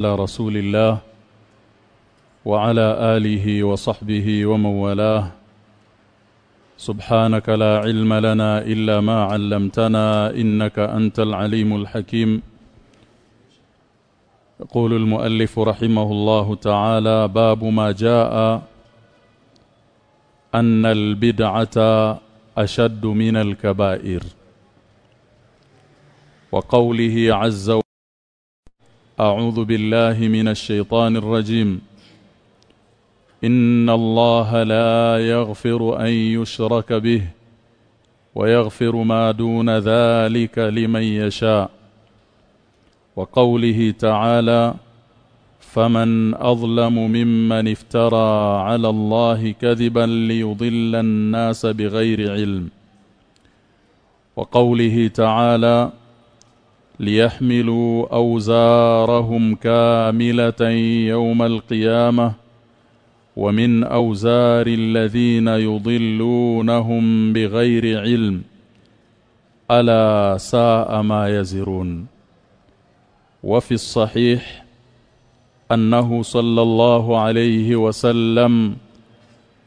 على رسول الله وعلى آله وصحبه ومن والاه سبحانك لا علم لنا إلا ما علمتنا إنك أنت العليم الحكيم. يقول المؤلف رحمه الله تعالى باب ما جاء أن البدعة أشد من الكبائر. وقوله عز وجل أعوذ بالله من الشيطان الرجيم. إن الله لا يغفر أن يشرك به ويغفر ما دون ذلك لمن يشاء. وقوله تعالى فمن أظلم ممن افترى على الله كذبا ليضل الناس بغير علم. وقوله تعالى ليحملوا أوزارهم كاملة يوم القيامة ومن أوزار الذين يضلونهم بغير علم ألا ساء ما يزرون. وفي الصحيح أنه صلى الله عليه وسلم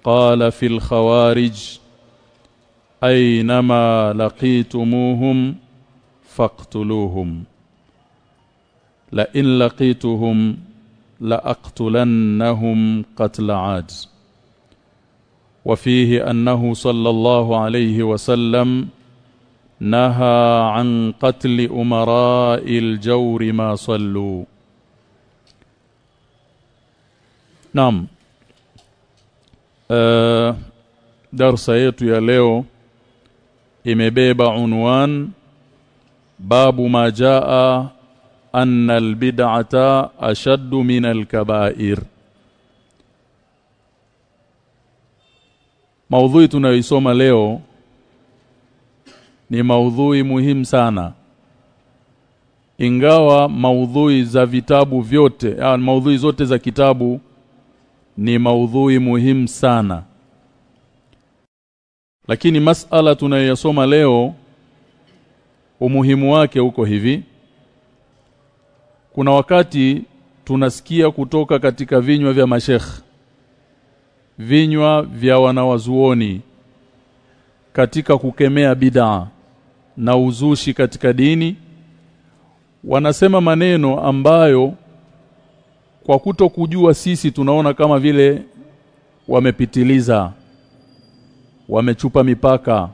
قال في الخوارج أينما لقيتموهم فاقتلوهم. لئن لقيتهم لأقتلنهم قتل عاد وفيه أنه صلى الله عليه وسلم نهى عن قتل أمراء الجور ما صلوا. نعم. uh, darsa yetu ya leo imebeba unwan babu ma jaa anna albid'ata ashaddu min alkaba'ir. Maudhui tunayoisoma leo ni maudhui muhimu sana. Ingawa maudhui za vitabu vyote au maudhui zote za kitabu ni maudhui muhimu sana. Lakini masala tunayoyasoma leo umuhimu wake uko hivi. Kuna wakati tunasikia kutoka katika vinywa vya mashekh vinywa vya wanawazuoni katika kukemea bid'a na uzushi katika dini wanasema maneno ambayo kwa kuto kujua sisi tunaona kama vile wamepitiliza wamechupa mipaka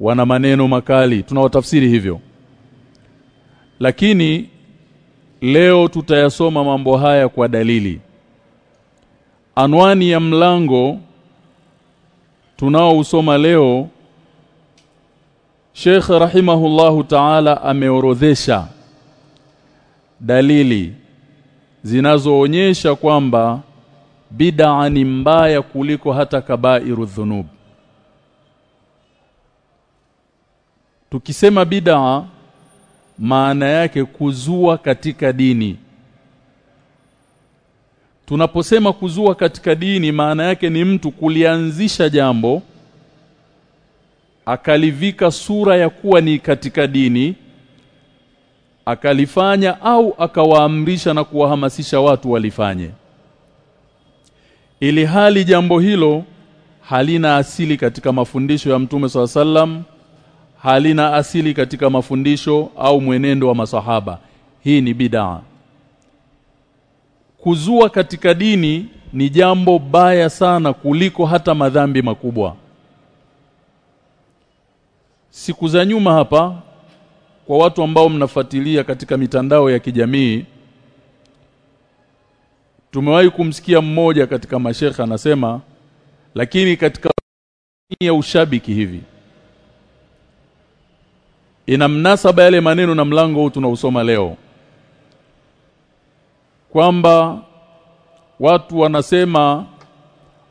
wana maneno makali tunawatafsiri hivyo. Lakini leo tutayasoma mambo haya kwa dalili. Anwani ya mlango tunaousoma leo Sheikh rahimahullahu ta'ala ameorodhesha dalili zinazoonyesha kwamba bid'a ni mbaya kuliko hata kabairu dhunub Tukisema bid'a maana yake kuzua katika dini. Tunaposema kuzua katika dini maana yake ni mtu kulianzisha jambo akalivika sura ya kuwa ni katika dini akalifanya au akawaamrisha na kuwahamasisha watu walifanye. Ili hali jambo hilo halina asili katika mafundisho ya Mtume SAW halina asili katika mafundisho au mwenendo wa masahaba. Hii ni bid'a. Kuzua katika dini ni jambo baya sana kuliko hata madhambi makubwa. Siku za nyuma hapa kwa watu ambao mnafuatilia katika mitandao ya kijamii tumewahi kumsikia mmoja katika mashekha anasema lakini katika ya ushabiki hivi ina mnasaba yale maneno na mlango huu tunausoma leo. Kwamba watu wanasema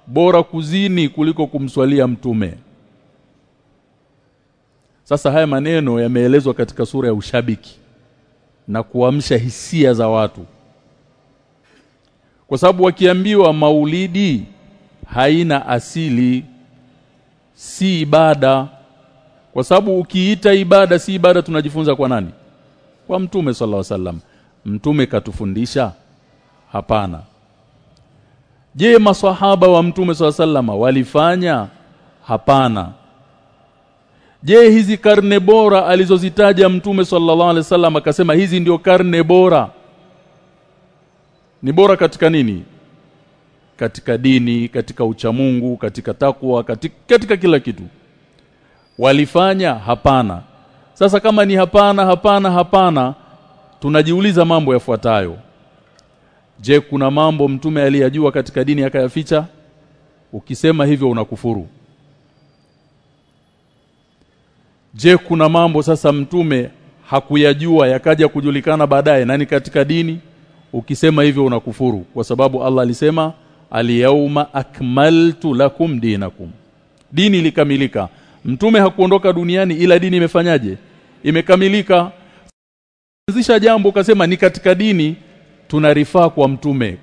bora kuzini kuliko kumswalia mtume. Sasa haya maneno yameelezwa katika sura ya ushabiki na kuamsha hisia za watu. Kwa sababu wakiambiwa maulidi haina asili si ibada kwa sababu ukiita ibada si ibada tunajifunza kwa nani? Kwa mtume sallallahu alaihi wasallam. Mtume katufundisha? Hapana. Je maswahaba wa mtume sallama walifanya? Hapana. Je hizi karne bora alizozitaja mtume sallallahu alaihi wasallam akasema hizi ndio karne bora? Ni bora katika nini? Katika dini katika uchamungu katika takwa katika, katika kila kitu walifanya? Hapana. Sasa kama ni hapana hapana hapana tunajiuliza mambo yafuatayo. Je kuna mambo mtume aliyajua katika dini akayaficha? Ukisema hivyo unakufuru. Je kuna mambo sasa mtume hakuyajua yakaja kujulikana baadaye nani katika dini? Ukisema hivyo unakufuru kwa sababu Allah alisema aliyauma akmaltu lakum dinakum. Dini ilikamilika mtume hakuondoka duniani ila dini imefanyaje? Imekamilika. Anzisha jambo ukasema ni katika dini tunarifaa kwa mtume.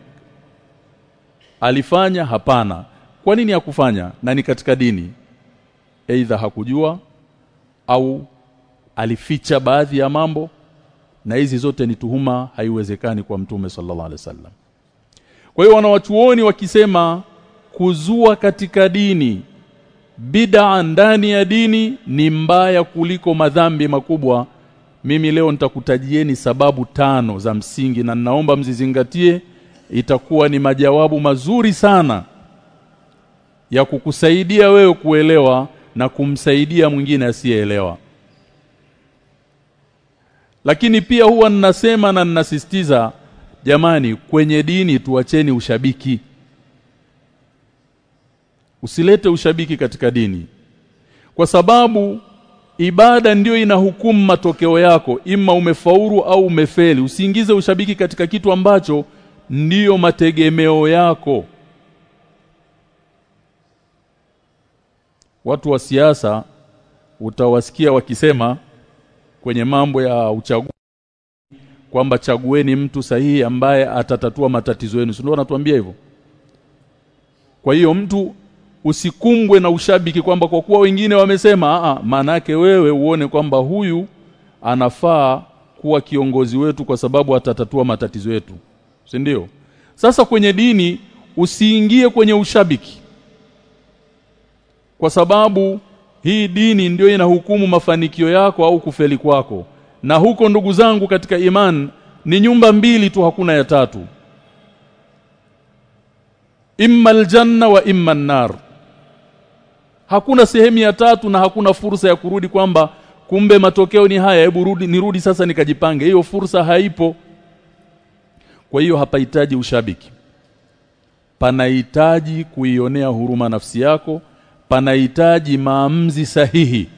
Alifanya? Hapana. Kwa nini hakufanya? Na ni katika dini. Aidha hakujua au alificha baadhi ya mambo na hizi zote ni tuhuma haiwezekani kwa mtume sallallahu alaihi wasallam. Kwa hiyo wanawachuoni wakisema kuzua katika dini bid'a ndani ya dini ni mbaya kuliko madhambi makubwa. Mimi leo nitakutajieni sababu tano za msingi na ninaomba mzizingatie itakuwa ni majawabu mazuri sana ya kukusaidia wewe kuelewa na kumsaidia mwingine asiyeelewa. Lakini pia huwa ninasema na ninasisitiza jamani kwenye dini tuacheni ushabiki usilete ushabiki katika dini. Kwa sababu ibada ndiyo inahukumu matokeo yako ima umefauru au umefeli usiingize ushabiki katika kitu ambacho ndiyo mategemeo yako. Watu wa siasa utawasikia wakisema kwenye mambo ya uchaguzi kwamba chagueni mtu sahihi ambaye atatatua matatizo yenu. Ndio anatuambia hivyo? Kwa hiyo mtu usikumbwe na ushabiki kwamba kwa kuwa wengine wamesema a maana yake wewe uone kwamba huyu anafaa kuwa kiongozi wetu kwa sababu atatatua matatizo yetu. Si ndio? Sasa kwenye dini usiingie kwenye ushabiki. Kwa sababu hii dini ndio inahukumu mafanikio yako au kufeli kwako. Na huko ndugu zangu katika iman ni nyumba mbili tu hakuna ya tatu. Imma aljanna wa imma nar hakuna sehemu ya tatu na hakuna fursa ya kurudi kwamba kumbe matokeo ni haya. Hebu rudi nirudi sasa nikajipange. Hiyo fursa haipo. Kwa hiyo hapahitaji ushabiki. Panahitaji kuionea huruma nafsi yako. Panahitaji maamuzi sahihi.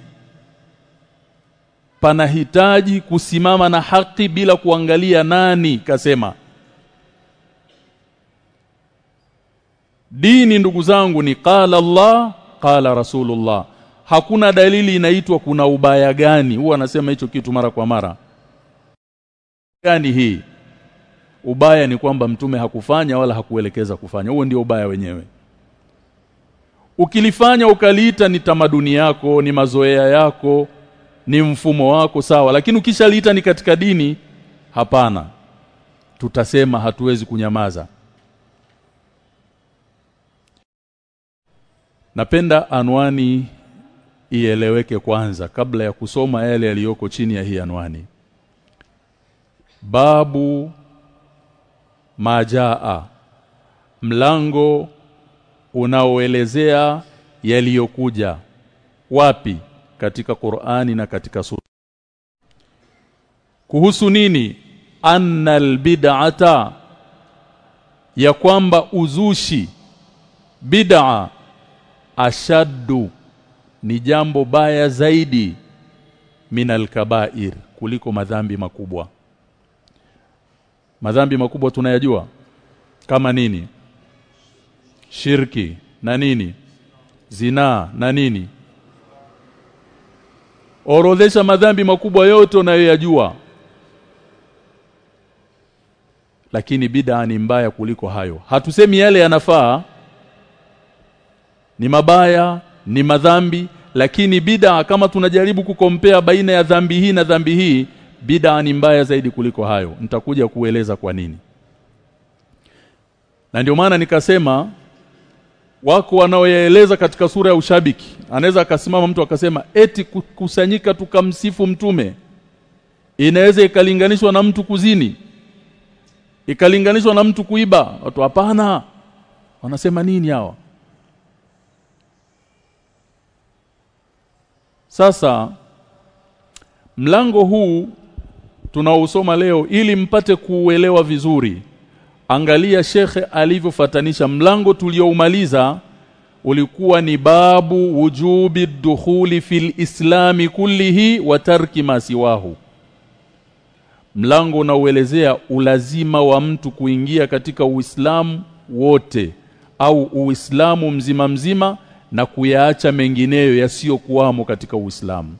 Panahitaji kusimama na haki bila kuangalia nani kasema. Dini ndugu zangu ni qala Allah qala rasulullah. Hakuna dalili inaitwa kuna ubaya gani. Huwa anasema hicho kitu mara kwa mara. Gani hii? Ubaya ni kwamba mtume hakufanya wala hakuelekeza kufanya. Huo ndio ubaya wenyewe. Ukilifanya ukaliita ni tamaduni yako ni mazoea yako ni mfumo wako sawa. Lakini ukishaliita ni katika dini hapana. Tutasema hatuwezi kunyamaza napenda anwani ieleweke kwanza kabla ya kusoma yale yaliyoko chini ya hii anwani. Babu majaa. Mlango unaoelezea yaliyokuja. Wapi? Katika Qur'ani na katika sura. Kuhusu nini? Annal bid'ata ya kwamba uzushi. Bid'a ashaddu ni jambo baya zaidi minal kabair kuliko madhambi makubwa. Madhambi makubwa tunayajua kama nini? Shirki na nini? Zinaa na nini? Orodhesha madhambi makubwa yote unayoyajua. Lakini bid'a ni mbaya kuliko hayo. Hatusemi yale yanafaa ni mabaya ni madhambi lakini bid'a kama tunajaribu kukompea baina ya dhambi hii na dhambi hii bid'a ni mbaya zaidi kuliko hayo. Nitakuja kueleza kwa nini. Na ndio maana nikasema wako wanaoyaeleza katika sura ya ushabiki anaweza akasimama mtu akasema eti kusanyika tukamsifu mtume inaweza ikalinganishwa na mtu kuzini ikalinganishwa na mtu kuiba? Watu hapana. Wanasema nini hawa sasa mlango huu tunaousoma leo ili mpate kuuelewa vizuri. Angalia shekhe alivyofatanisha mlango tulioumaliza ulikuwa ni babu wujubi dukhuli fil islami kullihi wa tarki masiwahu mlango unaoelezea ulazima wa mtu kuingia katika Uislamu wote au Uislamu mzima mzima na kuyaacha mengineyo yasiyokuwamo katika Uislamu.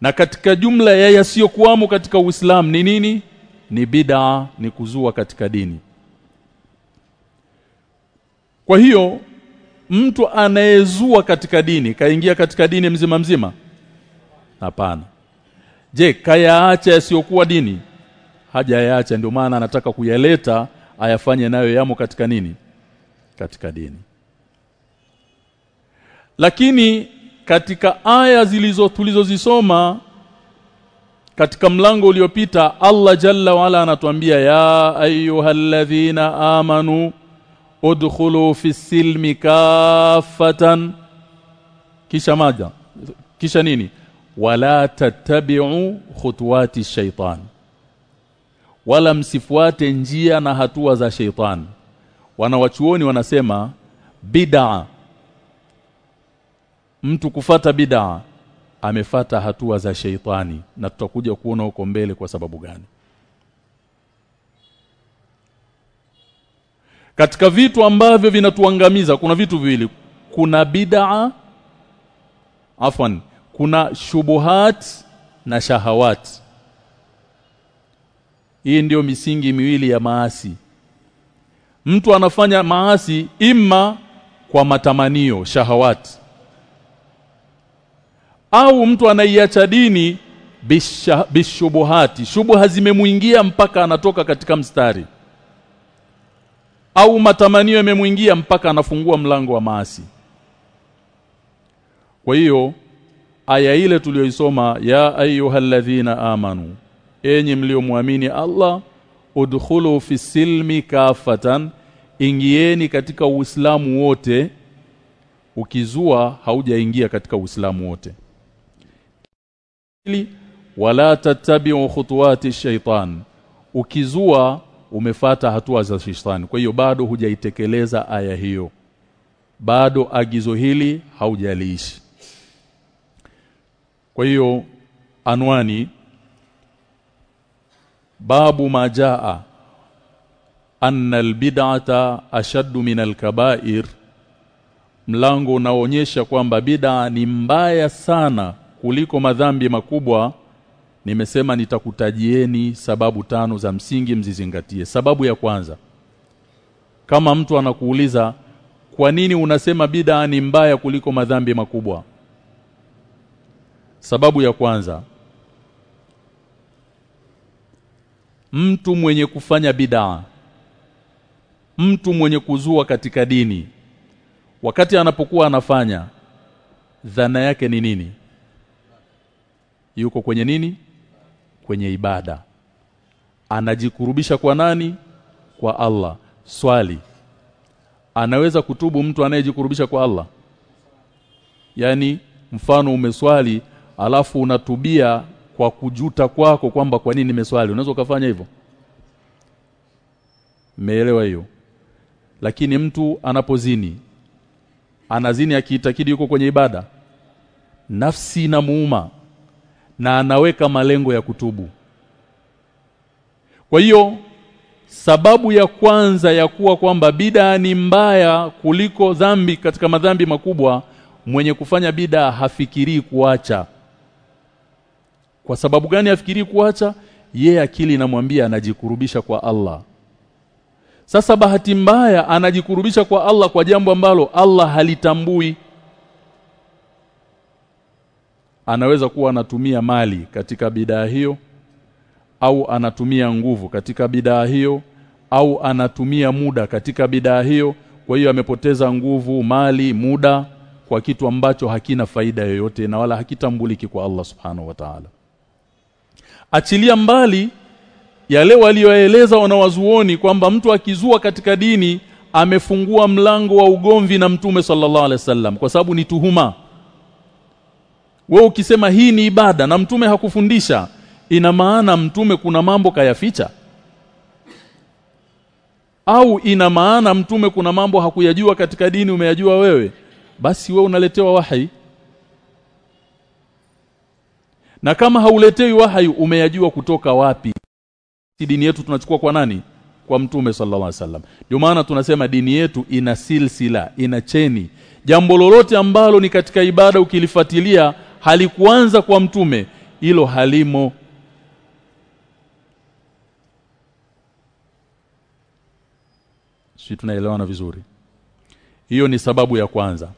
Na katika jumla ya yasiyokuwamo katika Uislamu ni nini? Ni bid'a ni kuzua katika dini. Kwa hiyo mtu anayezua katika dini kaingia katika dini mzima mzima? Hapana. Je kayaacha yasiyokuwa dini? Hajayaacha ndio maana anataka kuyaleta ayafanye nayo yamo katika nini? Katika dini lakini katika aya zilizo tulizozisoma katika mlango uliopita Allah Jalla wala anatuambia ya ayyuhalladhina amanu udkhulu fi silmi kaffatan. Kisha maja kisha nini? Wala tattabi'u khutuwati shaitan wala msifuate njia na hatua za shaitan wanawachuoni wanasema bid'a mtu kufata bid'a amefata hatua za sheitani. Na tutakuja kuona huko mbele kwa sababu gani. Katika vitu ambavyo vinatuangamiza kuna vitu viwili. Kuna bid'a afwan kuna shubuhat na shahawat. Hii ndiyo misingi miwili ya maasi. Mtu anafanya maasi imma kwa matamanio shahawati au mtu anaiacha dini bishubuhati. Shubuha zimemuingia mpaka anatoka katika mstari. Au matamanio yamemuingia mpaka anafungua mlango wa maasi. Kwa hiyo aya ile tuliyoisoma ya ayyuhalladhina amanu enyi mliomwamini Allah udkhulu fi silmi kafatan ingieni katika uislamu wote. Ukizua haujaingia katika uislamu wote wala tattabi'u khutuwati shaitan ukizua umefata hatua za shetani. Kwa hiyo bado hujaitekeleza aya hiyo. Bado agizo hili haujaliishi. Kwa hiyo anwani babu majaa anna albid'ata ashaddu min alkaba'ir. Mlango unaonyesha kwamba bid'a ni mbaya sana kuliko madhambi makubwa nimesema nitakutajieni sababu tano za msingi mzizingatie. Sababu ya kwanza kama mtu anakuuliza kwa nini unasema bid'a ni mbaya kuliko madhambi makubwa? Sababu ya kwanza mtu mwenye kufanya bid'a mtu mwenye kuzua katika dini wakati anapokuwa anafanya dhana yake ni nini yuko kwenye nini? Kwenye ibada. Anajikurubisha kwa nani? Kwa Allah. Swali anaweza kutubu mtu anayejikurubisha kwa Allah? Yani mfano umeswali alafu unatubia kwa kujuta kwako kwamba kwa nini nimeswali. Unaweza ukafanya hivyo? Meelewa hiyo? Lakini mtu anapozini anazini akiitakidi yuko kwenye ibada? Nafsi inamuuma na anaweka malengo ya kutubu. Kwa hiyo sababu ya kwanza ya kuwa kwamba bida ni mbaya kuliko dhambi katika madhambi makubwa mwenye kufanya bida hafikirii kuacha. Kwa sababu gani hafikirii kuacha? Ye akili inamwambia anajikurubisha kwa Allah. Sasa bahati mbaya anajikurubisha kwa Allah kwa jambo ambalo Allah halitambui anaweza kuwa anatumia mali katika bidaa hiyo au anatumia nguvu katika bidaa hiyo au anatumia muda katika bidaa hiyo. Kwa hiyo amepoteza nguvu mali muda kwa kitu ambacho hakina faida yoyote na wala hakitambuliki kwa Allah subhanahu wa ta'ala. Achilia mbali yale walioeleza wanawazuoni kwamba mtu akizua katika dini amefungua mlango wa ugomvi na mtume sallallahu alaihi wasallam kwa sababu ni tuhuma wewe ukisema hii ni ibada na mtume hakufundisha ina maana mtume kuna mambo kayaficha? Au ina maana mtume kuna mambo hakuyajua katika dini umeyajua wewe? Basi we unaletewa wahi. Na kama hauletewi wahi umeyajua kutoka wapi? Si dini yetu tunachukua kwa nani? Kwa mtume sallallahu alaihi wasallam. Ndio maana tunasema dini yetu ina silsila ina cheni. Jambo lolote ambalo ni katika ibada ukilifuatilia halikuanza kwa mtume hilo halimo. Si tunaelewana vizuri? Hiyo ni sababu ya kwanza.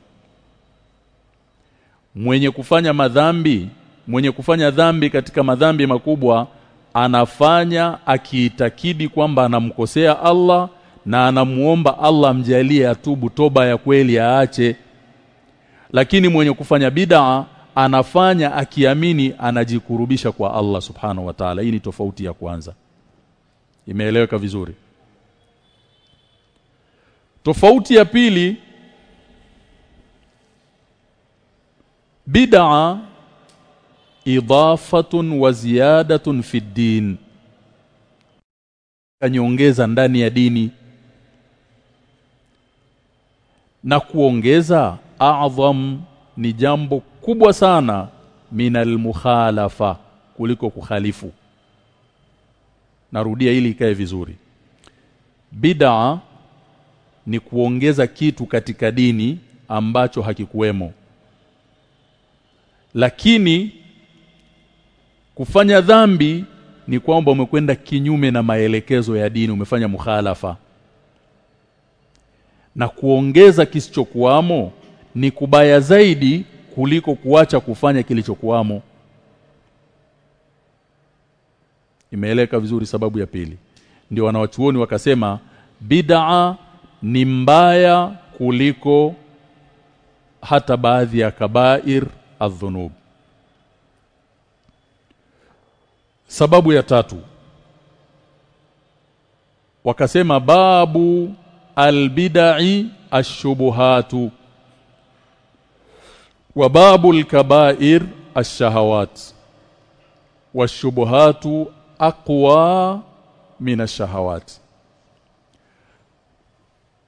Mwenye kufanya madhambi mwenye kufanya dhambi katika madhambi makubwa anafanya akiitakidi kwamba anamkosea Allah na anamuomba Allah mjalie atubu toba ya kweli aache. Lakini mwenye kufanya bid'a anafanya akiamini anajikurubisha kwa Allah subhanahu wa ta'ala. Hii ni tofauti ya kwanza. Imeeleweka vizuri. Tofauti ya pili bid'a idafatun wa ziyadatun fi din kanyongeza ndani ya dini. Na kuongeza a'dham ni jambo kubwa sana minal mukhalafa kuliko kukhalifu. Narudia ili ikae vizuri. Bid'a ni kuongeza kitu katika dini ambacho hakikuwemo. Lakini kufanya dhambi ni kwamba umekwenda kinyume na maelekezo ya dini umefanya mukhalafa. Na kuongeza kisichokuwamo ni kubaya zaidi kuliko kuacha kufanya kilichokuamo imeeleka vizuri sababu ya pili. Ndio wanawachuoni wakasema bid'a ni mbaya kuliko hata baadhi ya kabair adhunub sababu ya tatu. Wakasema babu albid'i ashubuhatu wa babul kaba'ir ash-shahawat. Washubuhatu aqwa min ash-shahawat.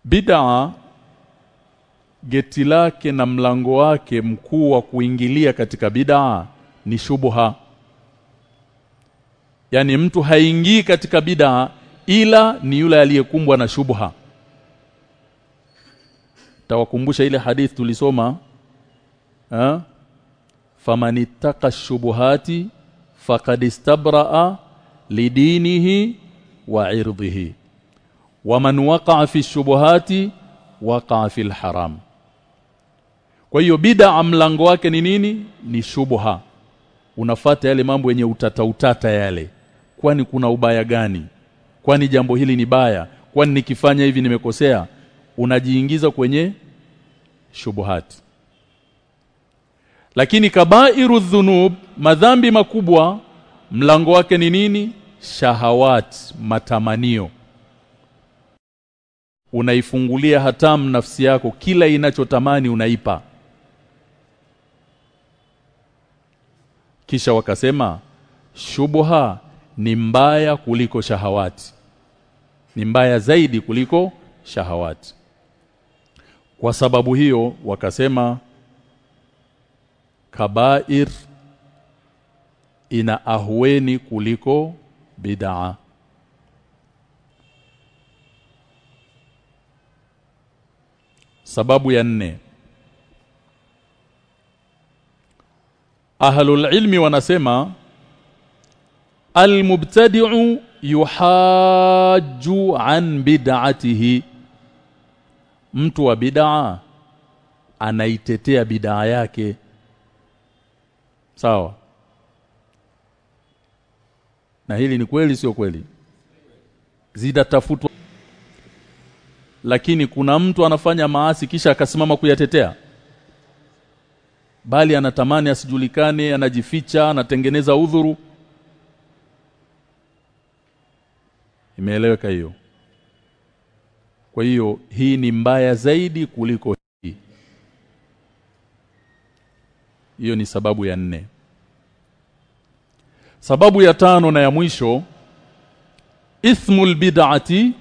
Bid'a geti lake na mlango wake mkuu wa kuingilia katika bid'a ni shubha yani mtu haingii katika bid'a ila ni yule aliyekumbwa na shubha tawakumbusha ile hadith tulisoma ha? Famanittaka shubuhati faqad istabraa lidinihi wa irdhihi waman waqa'a fi shubuhati waqa'a fi haram. Kwa hiyo bid'a mlango wake ni nini? Ni shubha. Unafata yale mambo yenye utata utata yale. Kwani kuna ubaya gani? Kwani jambo hili ni baya? Kwani nikifanya hivi nimekosea? Unajiingiza kwenye shubuhati lakini kabairu dhunub madhambi makubwa mlango wake ni nini? Shahawat matamanio. Unaifungulia hatamu nafsi yako kila inachotamani unaipa. Kisha wakasema shubha ni mbaya kuliko shahawati ni mbaya zaidi kuliko shahawati kwa sababu hiyo wakasema kabair ina ahweni kuliko bid'a. Sababu ya nne. Ahlul ilmi wanasema almubtadi'u yuhajju an bid'atihi. Mtu wa bid'a anaitetea bid'a yake sawa. Na hili ni kweli sio kweli? Zitatafutwa. Lakini kuna mtu anafanya maasi kisha akasimama kuyatetea? Bali anatamani asijulikane anajificha anatengeneza udhuru. Imeeleweka hiyo? Kwa hiyo hii ni mbaya zaidi kuliko hii hiyo ni sababu ya nne. Sababu ya tano na ya mwisho ithmul bid'ati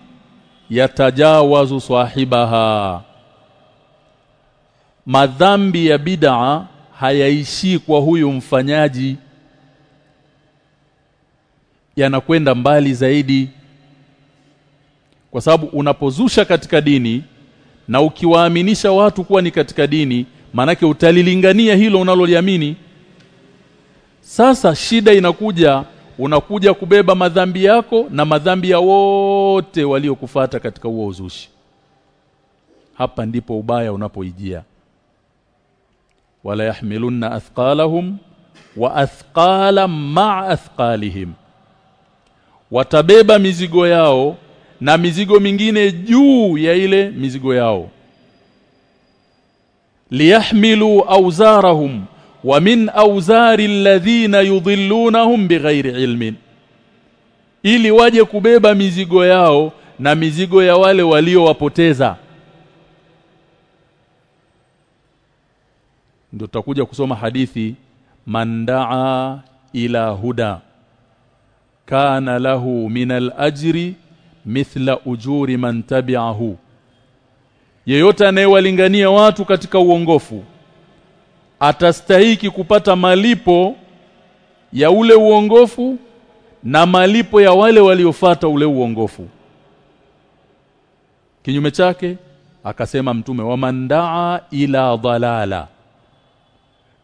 yatajawazu sahibaha. Madhambi ya bid'a hayaishi kwa huyu mfanyaji. Yanakwenda mbali zaidi. Kwa sababu unapozusha katika dini na ukiwaaminisha watu kuwa ni katika dini manake utalilingania hilo unaloliamini. Sasa shida inakuja unakuja kubeba madhambi yako na madhambi ya wote waliokufata katika huo uzushi. Hapa ndipo ubaya unapoijia. Wala yahmilunna athqalahum wa athqala ma'a athqalihim. Watabeba mizigo yao na mizigo mingine juu ya ile mizigo yao liyahmilu awzarahum wa min awzari alladhina yudhillunahum bighairi ilmin ili waje kubeba mizigo yao na mizigo ya wale waliowapoteza. Ndio tutakuja kusoma hadithi mandaa ila huda kana lahu min al-ajri mithla ujuri man tabi'ahu yeyote anayewalingania watu katika uongofu atastahiki kupata malipo ya ule uongofu na malipo ya wale waliofata ule uongofu. Kinyume chake akasema mtume wa mandaa ila dalala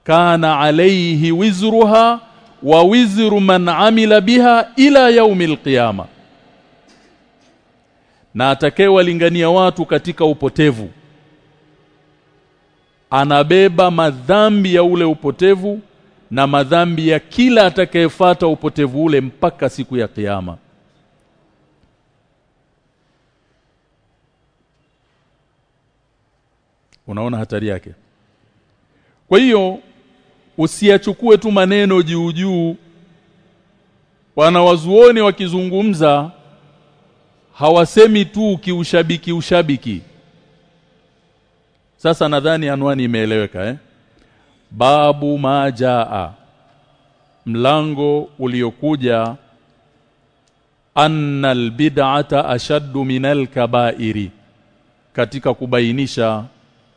kana alayhi wizruha wa wizru man amila biha ila yaumil qiyama na atakayewalingania watu katika upotevu anabeba madhambi ya ule upotevu na madhambi ya kila atakayefata upotevu ule mpaka siku ya kiyama. Unaona hatari yake? Kwa hiyo usiyachukue tu maneno juu juu. Wanawazuoni wakizungumza hawasemi tu kiushabiki ushabiki. Sasa nadhani anwani imeeleweka eh? Babu majaa. Mlango uliokuja anna albid'ata ashaddu minal kaba'iri. Katika kubainisha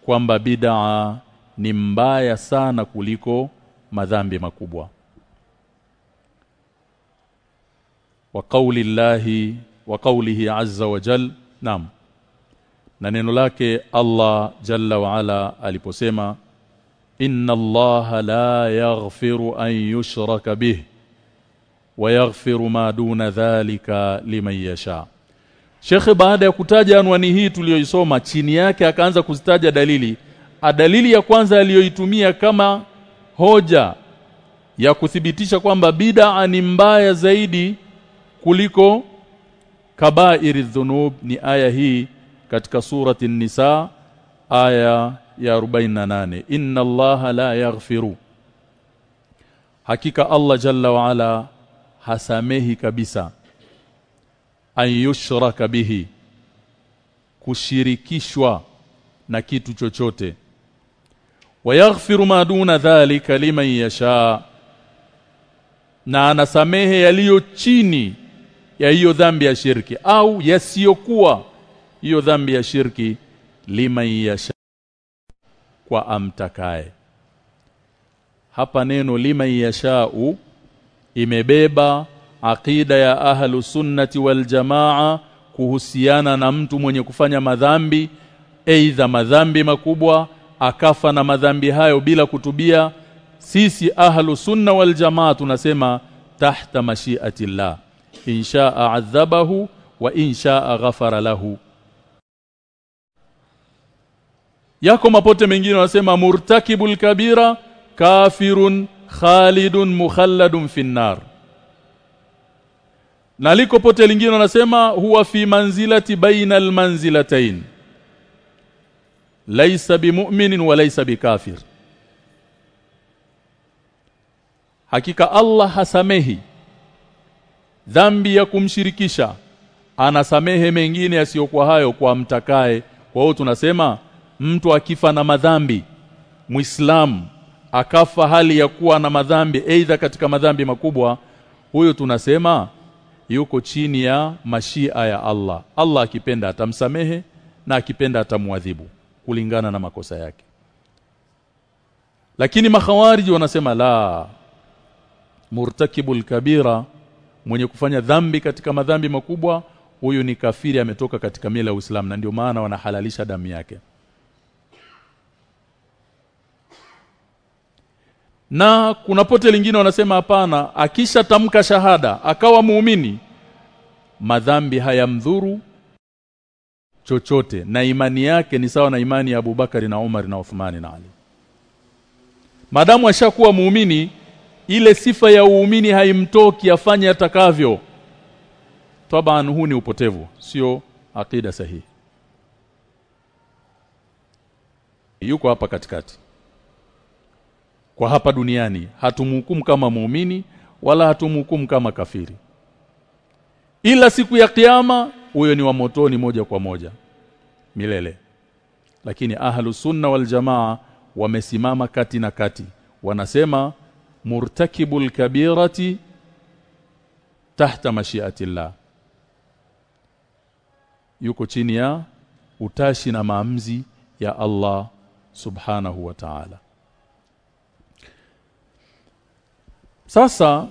kwamba bid'a ni mbaya sana kuliko madhambi makubwa. Wa qauli llahi wa qawlihi azza wa jal. Naam. Na neno lake Allah jalla wa ala aliposema inna Allah la yaghfiru an yushraka bih wa yaghfiru ma duna dhalika liman yasha. Sheikh baada ya kutaja anwani hii tuliyoisoma chini yake akaanza kuzitaja dalili. Dalili ya kwanza aliyoitumia kama hoja ya kuthibitisha kwamba bid'a ni mbaya zaidi kuliko kabairi dhunub ni aya hii katika surati nisa aya ya 48 inna allaha la yaghfiru. Hakika Allah jalla wa ala hasamehi kabisa an yushraka bihi kushirikishwa na kitu chochote. Wayaghfiru ma duna dhalika liman yasha na anasamehe yaliyo chini ya hiyo dhambi ya shirki au yasiyokuwa hiyo dhambi ya shirki lima yasha kwa amtakaye. Hapa neno lima yashau imebeba aqida ya ahlu sunnati wal jamaa kuhusiana na mtu mwenye kufanya madhambi aidha madhambi makubwa akafa na madhambi hayo bila kutubia. Sisi ahlu sunna wal jamaa tunasema tahta mashiatillah inshaa adhabahu wa inshaa ghafara lahu yako mapote mengine wanasema murtakibul kabira kafirun khalidun mukhalladun finnar na liko pote lingine wanasema huwa fi manzilati baina almanzilatayn laysa bimu'minin wa laysa bikafir hakika Allah hasamehi dhambi ya kumshirikisha anasamehe mengine yasiyokuwa hayo kwa mtakaye kwa hiyo tunasema mtu akifa na madhambi muislamu akafa hali ya kuwa na madhambi aidha katika madhambi makubwa huyo tunasema yuko chini ya mashia ya Allah. Allah akipenda atamsamehe na akipenda atamwadhibu kulingana na makosa yake. Lakini makhawariji wanasema la murtakibul kabira mwenye kufanya dhambi katika madhambi makubwa huyu ni kafiri ametoka katika mila ya Uislamu na ndio maana wanahalalisha damu yake. Na kuna pote lingine wanasema hapana akisha tamka shahada akawa muumini madhambi hayamdhuru chochote na imani yake ni sawa na imani ya Abubakari na Umar na Uthmani na Ali. Madamu ashakuwa muumini ile sifa ya uumini haimtoki afanye atakavyo. Taban huu ni upotevu sio akida sahihi. Yuko hapa katikati. Kwa hapa duniani hatumhukumu kama muumini wala hatumhukumu kama kafiri. Ila siku ya kiyama huyo ni wa motoni moja kwa moja milele. Lakini ahlu sunna wal jamaa wamesimama kati na kati wanasema murtakibul kabirati tahta mashiatillah. Yuko chini ya utashi na maamzi ya Allah subhanahu wa ta'ala. Sasa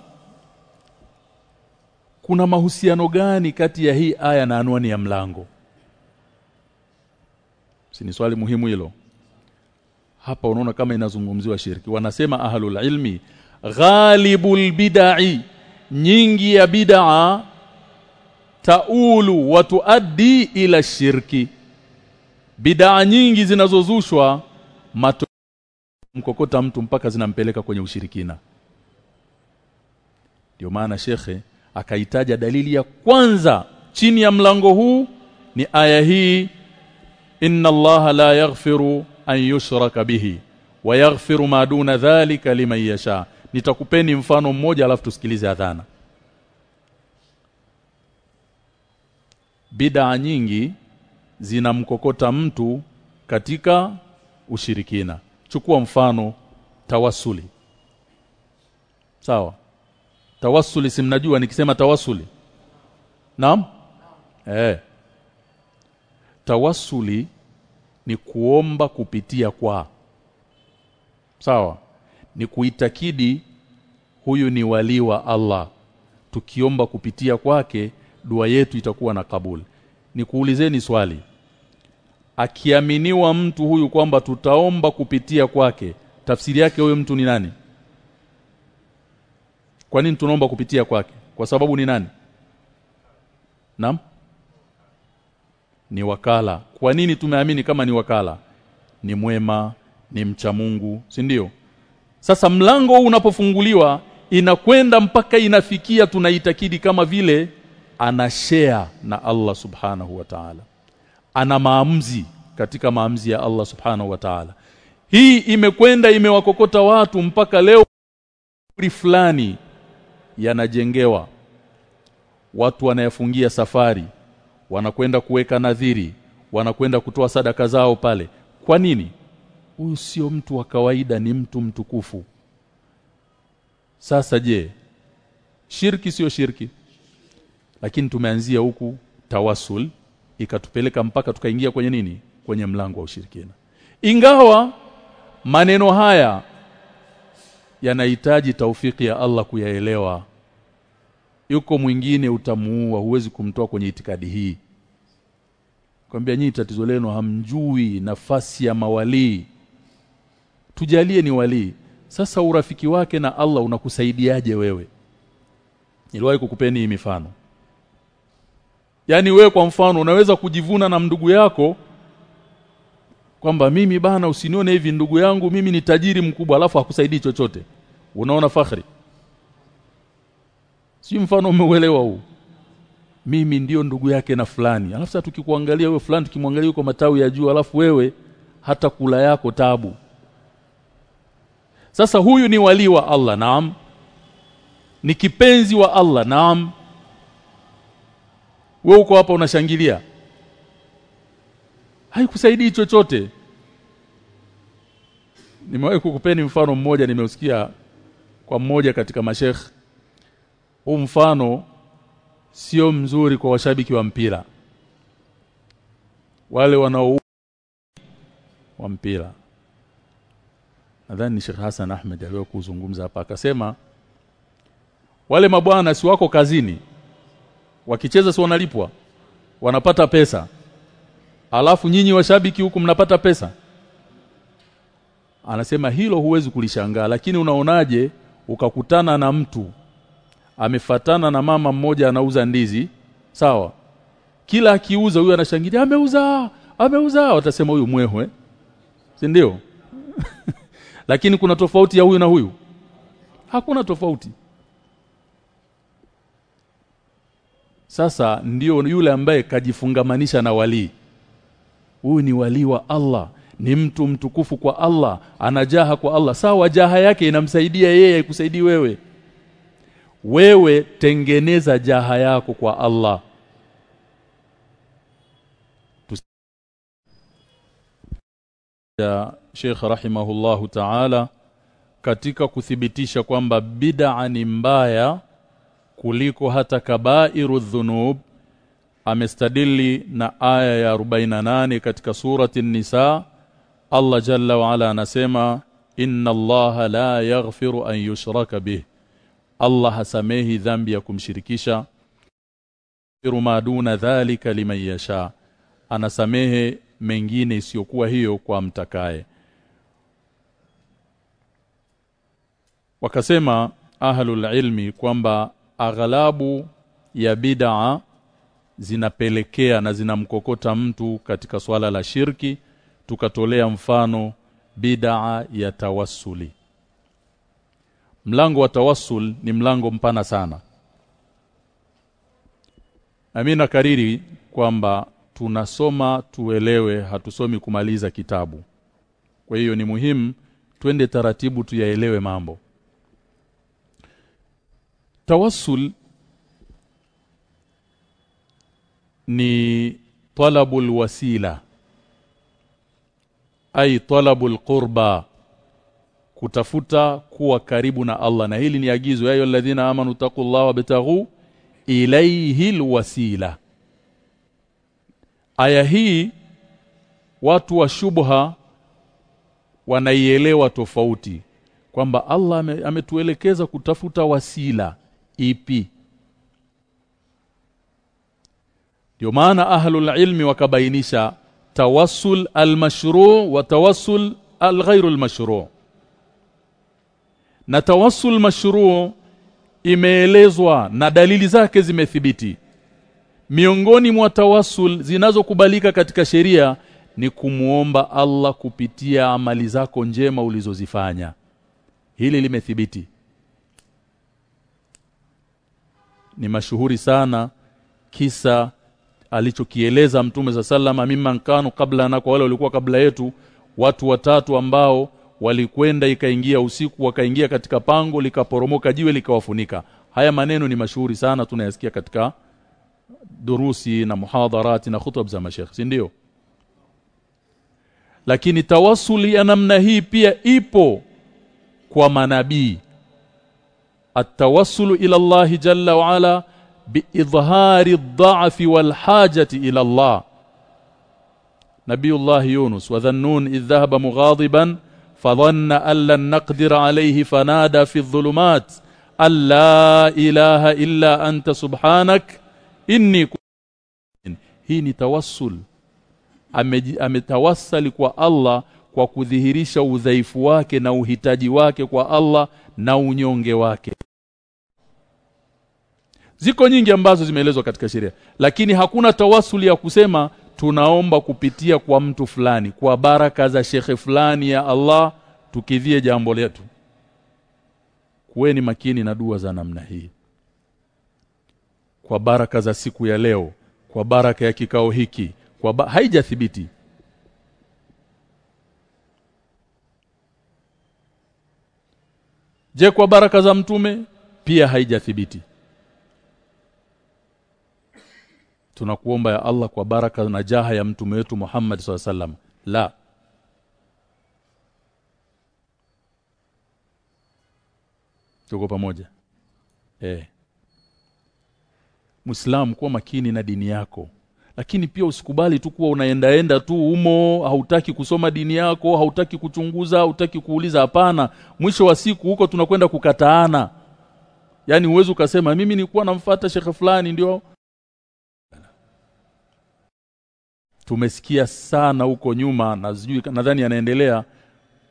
kuna mahusiano gani kati ya hii aya na anwani ya mlango? Si ni swali muhimu hilo? Hapa unaona kama inazungumziwa shirki. Wanasema ahlul ilmi ghalibul bid'i nyingi ya bid'a taulu wa tuaddi ila shirki. Bid'a nyingi zinazozushwa mato mkokota mtu mpaka zinampeleka kwenye ushirikina. Ndio maana shekhe akaitaja dalili ya kwanza chini ya mlango huu ni aya hii inna allaha la yaghfiru an yushraka bihi wa yaghfiru ma duna dhalika liman yasha nitakupeni mfano mmoja alafu tusikilize adhana. Bidaa nyingi zinamkokota mtu katika ushirikina. Chukua mfano tawasuli. Sawa? Tawasuli simnajua nikisema tawasuli? Naam? Eh. Tawasuli ni kuomba kupitia kwa. Sawa? Ni kuitakidi huyu ni wali wa Allah. Tukiomba kupitia kwake dua yetu itakuwa na kabuli nikuulizeni swali. Akiaminiwa mtu huyu kwamba tutaomba kupitia kwake tafsiri yake huyo mtu ni nani? Kwa nini tunaomba kupitia kwake? Kwa sababu ni nani? Naam? Ni wakala. Kwa nini tumeamini kama ni wakala? Ni mwema ni mcha Mungu si ndio? Sasa mlango huu unapofunguliwa inakwenda mpaka inafikia tunaitakidi kama vile ana share na Allah subhanahu wa ta'ala. Ana maamuzi katika maamuzi ya Allah subhanahu wa ta'ala. Hii imekwenda imewakokota watu mpaka leo fulani yanajengewa. Watu wanayafungia safari wanakwenda kuweka nadhiri wanakwenda kutoa sadaka zao pale. Kwa nini? Huyu sio mtu wa kawaida ni mtu mtukufu sasa je shirki sio shirki? Lakini tumeanzia huku tawasul ikatupeleka mpaka tukaingia kwenye nini? Kwenye mlango wa ushirikina. Ingawa maneno haya yanahitaji taufiki ya Allah kuyaelewa yuko mwingine utamuua huwezi kumtoa kwenye itikadi hii. Kwambia nyinyi tatizo leno hamjui nafasi ya mawalii. Tujalie ni walii sasa urafiki wake na Allah unakusaidiaje wewe? Niliwahi kukupeni hii mifano. Yaani wewe kwa mfano unaweza kujivuna na ndugu yako kwamba mimi bana usinione hivi ndugu yangu mimi ni tajiri mkubwa alafu hakusaidii chochote. Unaona fakhri si mfano umeuelewa huu. Mimi ndiyo ndugu yake na fulani. Alafu sasa tukikuangalia wewe fulani tukimwangalia yuko matawi ya juu alafu wewe hata kula yako tabu sasa huyu ni wali wa Allah naam. Ni kipenzi wa Allah naam. Wewe uko hapa unashangilia? Haikusaidii chochote. Nimewahi kukupeni mfano mmoja nimeusikia kwa mmoja katika mashekh huu mfano sio mzuri kwa washabiki wa mpira. Wale wanao wa mpira nadhani Sheikh Hassan Ahmed aliwahi kuzungumza hapa akasema wale mabwana si wako kazini wakicheza si wanalipwa wanapata pesa. Alafu nyinyi washabiki huku mnapata pesa. Anasema hilo huwezi kulishangaa lakini unaonaje ukakutana na mtu amefatana na mama mmoja anauza ndizi sawa? Kila akiuza huyu anashangilia ameuza ameuza. Watasema huyu mwehwe. Si ndio lakini kuna tofauti ya huyu na huyu? Hakuna tofauti. Sasa ndiyo yule ambaye kajifungamanisha na walii. Huyu ni walii wa Allah. Ni mtu mtukufu kwa Allah. Anajaha kwa Allah. Sawa jaha yake inamsaidia yeye ikusaidii wewe. Wewe tengeneza jaha yako kwa Allah. Ya Sheikh rahimahullahu ta'ala katika kuthibitisha kwamba bid'a ni mbaya kuliko hata kabairu dhunub amestadili na aya ya 48 katika surati nisa Allah jalla wa ala anasema inna Allah la yaghfiru an yushraka bih. Allah hasamehi dhambi ya kumshirikisha. Ma duna dhalika liman yasha. Anasamehe mengine isiyokuwa hiyo kwa mtakaye wakasema ahlul ilmi kwamba aghalabu ya bid'a zinapelekea na zinamkokota mtu katika swala la shirki. Tukatolea mfano bid'a ya tawassuli. Mlango wa tawassul ni mlango mpana sana. Amina kariri kwamba tunasoma tuelewe hatusomi kumaliza kitabu. Kwa hiyo ni muhimu twende taratibu tuyaelewe mambo tawassul ni talabul wasila ay talabul qurba kutafuta kuwa karibu na Allah. Na hili ni agizo yayo alladhina amanu taqullaha wabtaghu ilayhi alwasila aya hii watu wa shubha wanaielewa tofauti kwamba Allah ametuelekeza kutafuta wasila ipi ndio maana ahlul ilmi wakabainisha tawassul almashru' wa tawassul alghairu almashru' na tawassul mashru' imeelezwa na dalili zake zimethibiti. Miongoni mwa tawassul zinazokubalika katika sheria ni kumuomba Allah kupitia amali zako njema ulizozifanya. Hili limethibiti ni mashuhuri sana kisa alichokieleza mtume za sallama mimman kanu kabla na kwa wale walikuwa kabla yetu watu watatu ambao walikwenda ikaingia usiku wakaingia katika pango likaporomoka jiwe likawafunika. Haya maneno ni mashuhuri sana tunayasikia katika durusi na muhadharati na khutub za mashekh si ndio? Lakini tawasuli ya namna hii pia ipo kwa manabii التوسل إلى الله جل وعلا بإظهار الضعف والحاجة إلى الله. نبي الله يونس وذنون إذ ذهب مغاضبا فظن أن لن نقدر عليه فنادى في الظلمات أن لا إله إلا أنت سبحانك إني hii ni tawassul ametawassali kwa Allah kwa kudhihirisha udhaifu wake na uhitaji wake kwa Allah na unyonge wake Ziko nyingi ambazo zimeelezwa katika sheria. Lakini hakuna tawasuli ya kusema tunaomba kupitia kwa mtu fulani kwa baraka za shekhe fulani ya Allah tukidhie jambo letu. Kuweni makini na dua za namna hii. Kwa baraka za siku ya leo kwa baraka ya kikao hiki kwa haijathibiti. Je kwa baraka za mtume? Pia haijathibiti Tunakuomba ya Allah kwa baraka na jaha ya mtume wetu Muhammad SAW la. Tuko pamoja. Eh Muislam kuwa makini na dini yako. Lakini pia usikubali tu kuwa unaendaenda tu umo hautaki kusoma dini yako hautaki kuchunguza hautaki kuuliza. Hapana. Mwisho wa siku huko tunakwenda kukataana. Yani uwezo ukasema mimi nilikuwa namfuata shekhe fulani ndio tumesikia sana huko nyuma na sijui nadhani anaendelea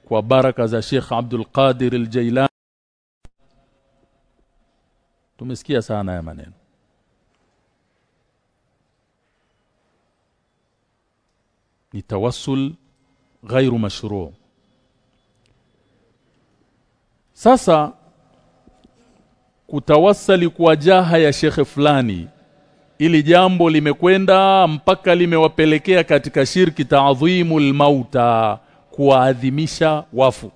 kwa baraka za Sheikh Abdul Qadir al-Jailani. Tumesikia sana ya maneno. Ni tawassul ghairu mashru' sasa kutawassali kwa jaha ya shekhe fulani ili jambo limekwenda mpaka limewapelekea katika shirki ta'dhimul mauta kuadhimisha wafu.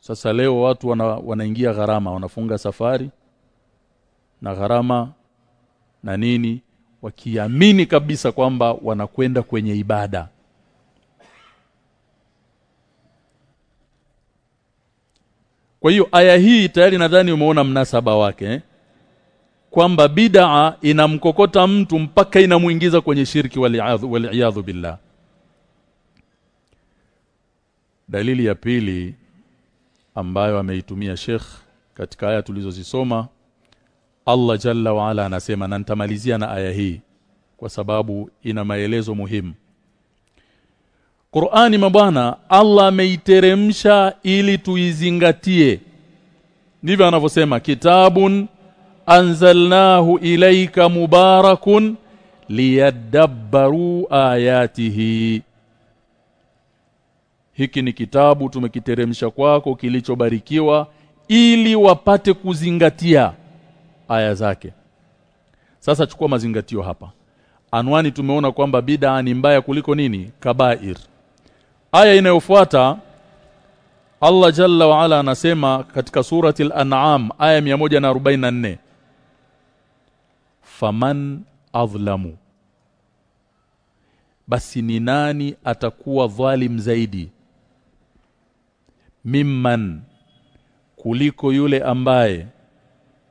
Sasa leo watu wana, wanaingia gharama wanafunga safari na gharama na nini wakiamini kabisa kwamba wanakwenda kwenye ibada Kwa hiyo aya hii tayari nadhani umeona mnasaba wake eh? kwamba bid'a inamkokota mtu mpaka inamuingiza kwenye shirki wal billah. Dalili ya pili ambayo ameitumia Sheikh katika aya tulizozisoma Allah Jalla wa Ala anasema na nitamalizia na aya hii kwa sababu ina maelezo muhimu Qur'ani mabwana Allah ameiteremsha ili tuizingatie. Ndivyo anavyosema kitabun anzalnahu ilaika mubarakun liyadabbaru ayatihi. Hiki ni kitabu tumekiteremsha kwako kilichobarikiwa ili wapate kuzingatia aya zake. Sasa chukua mazingatio hapa. Anwani tumeona kwamba bid'a ni mbaya kuliko nini? Kabair aya inayofuata Allah Jalla wa Ala anasema katika surati al-an'am aya 144 faman adhlamu. Basi ni nani atakuwa dhalim zaidi? Mimman kuliko yule ambaye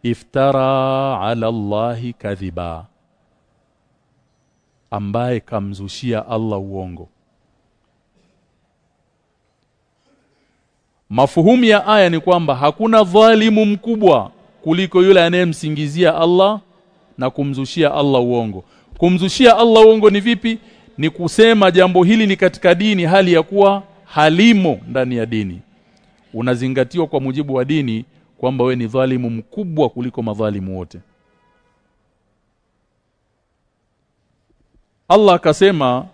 iftara ala Allahi kadhiba. Ambaye kamzushia Allah uongo Mafuhumu ya aya ni kwamba hakuna dhalimu mkubwa kuliko yule anayemsingizia Allah na kumzushia Allah uongo. Kumzushia Allah uongo ni vipi? Ni kusema jambo hili ni katika dini hali ya kuwa halimo ndani ya dini. Unazingatiwa kwa mujibu wa dini kwamba we ni dhalimu mkubwa kuliko madhalimu wote. Allah akasema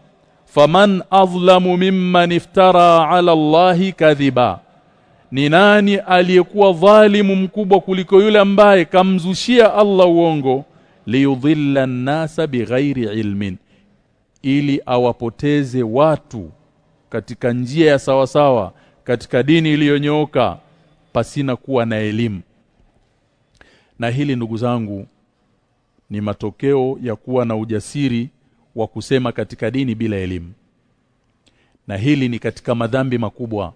faman adlamu mimman iftara ala Allahi kadhiba ni nani aliyekuwa dhalimu mkubwa kuliko yule ambaye kamzushia Allah uongo? Liyudhilla nasa bighairi ilmin ili awapoteze watu katika njia ya sawasawa katika dini iliyonyooka pasina kuwa na elimu. Na hili ndugu zangu ni matokeo ya kuwa na ujasiri wa kusema katika dini bila elimu. Na hili ni katika madhambi makubwa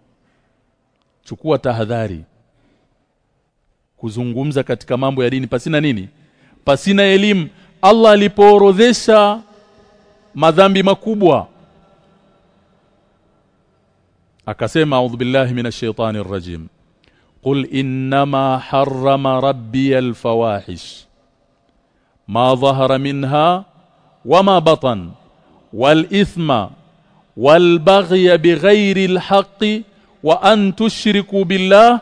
chukua tahadhari kuzungumza katika mambo ya dini pasina nini pasina elimu Allah alipoorodhesha madhambi makubwa akasema a'udhu billahi minash shaitani rrajim qul innama harrama rabbi alfawahish ma dhahara minha wama batan wal ithma wal baghya bighairi alhaqqi wa an tushriku billah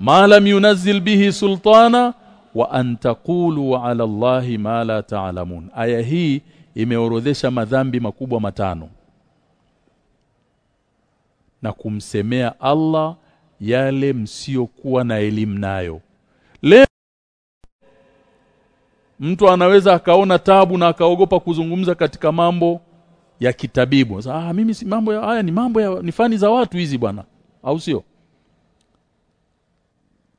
ma lam yunzil bihi sultana wa an taqulu ala Allahi ma la ta'lamun. Aya hii imeorodhesha madhambi makubwa matano. Na kumsemea Allah yale msiokuwa na elimu nayo. Leo mtu anaweza akaona tabu na akaogopa kuzungumza katika mambo ya kitabibu. Ah mimi si mambo ya haya ni mambo ya ni fani za watu hizi bwana au sio?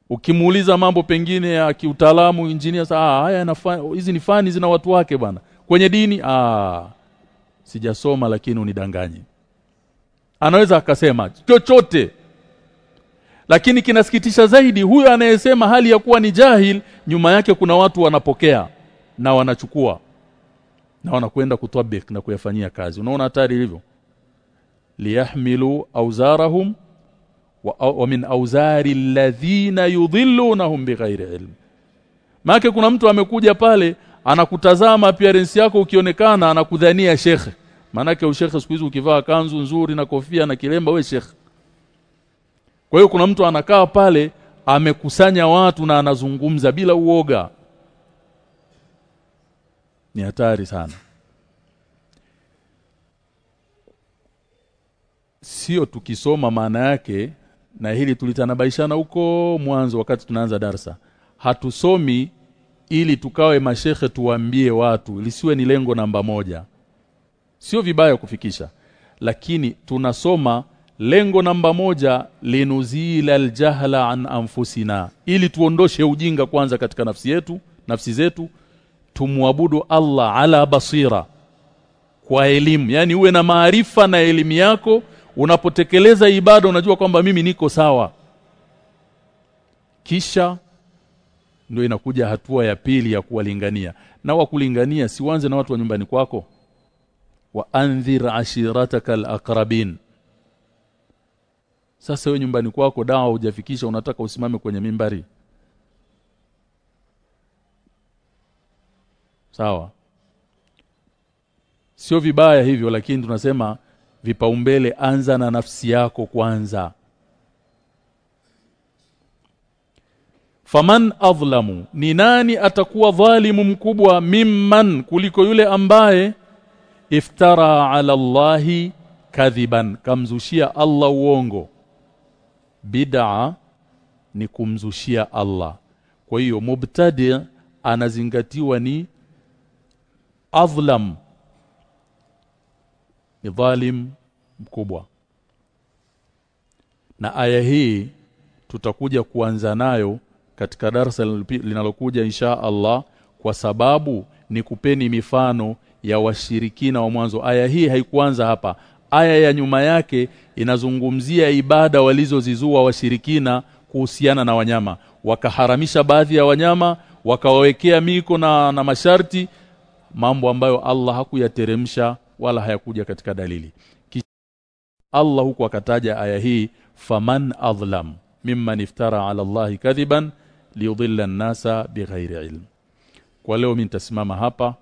Ukimuuliza mambo pengine ya kiutaalamu engineer sasa ah haya hizi ni fani zina watu wake bwana. Kwenye dini ah sijasoma lakini unidanganye. Anaweza akasema chochote. Lakini kinasikitisha zaidi huyo anayesema hali ya kuwa ni jahil nyuma yake kuna watu wanapokea na wanachukua na wanakwenda kutabik na kuyafanyia kazi. Unaona hatari ilivyo? Liyahmilu awzarahum wa, min awzari alladhina yudhillunahum bighairi ilm. Maana kuna mtu amekuja pale anakutazama appearance yako ukionekana anakudhania shekhe maanake ushekhe siku hizi ukivaa kanzu nzuri na kofia na kilemba we shekhe kwa hiyo kuna mtu anakaa pale amekusanya watu na anazungumza bila uoga. Ni hatari sana. Sio tukisoma maana yake na hili tulitanabaishana huko mwanzo wakati tunaanza darsa. Hatusomi ili tukawe mashehe tuambie watu lisiwe ni lengo namba moja. Sio vibaya kufikisha lakini tunasoma lengo namba moja linuzila aljahla an anfusina. Ili tuondoshe ujinga kwanza katika nafsi yetu nafsi zetu tumwabudu Allah ala basira. Kwa elimu yani uwe na maarifa na elimu yako unapotekeleza ibada unajua kwamba mimi niko sawa. Kisha ndio inakuja hatua ya pili ya kuwalingania. Na wakulingania siwanze na watu wa nyumbani kwako. Wa andhir ashirataka alaqrabin sasa wewe nyumbani kwako dawa hujafikisha unataka usimame kwenye mimbari. Sawa. Sio vibaya hivyo lakini tunasema vipaumbele anza na nafsi yako kwanza. Faman adhlamu ni nani atakuwa dhalimu mkubwa mimman kuliko yule ambaye iftara ala Allahi kadhiban kamzushia Allah uongo? Bid'a ni kumzushia Allah. Kwa hiyo mubtadi anazingatiwa ni adhlam ni dhalim mkubwa. Na aya hii tutakuja kuanza nayo katika darasa linalokuja insha Allah kwa sababu ni kupeni mifano ya washirikina wa mwanzo. Aya hii haikuanza hapa. Aya ya nyuma yake inazungumzia ibada walizozizua washirikina kuhusiana na wanyama. Wakaharamisha baadhi ya wanyama wakawawekea miko na, na masharti mambo ambayo Allah hakuyateremsha wala hayakuja katika dalili. Allah huku akataja aya hii faman adlam mimman iftara ala Allah kadhiban liyudilla an-nasa bighairi ilm. Kwa leo mimi nitasimama hapa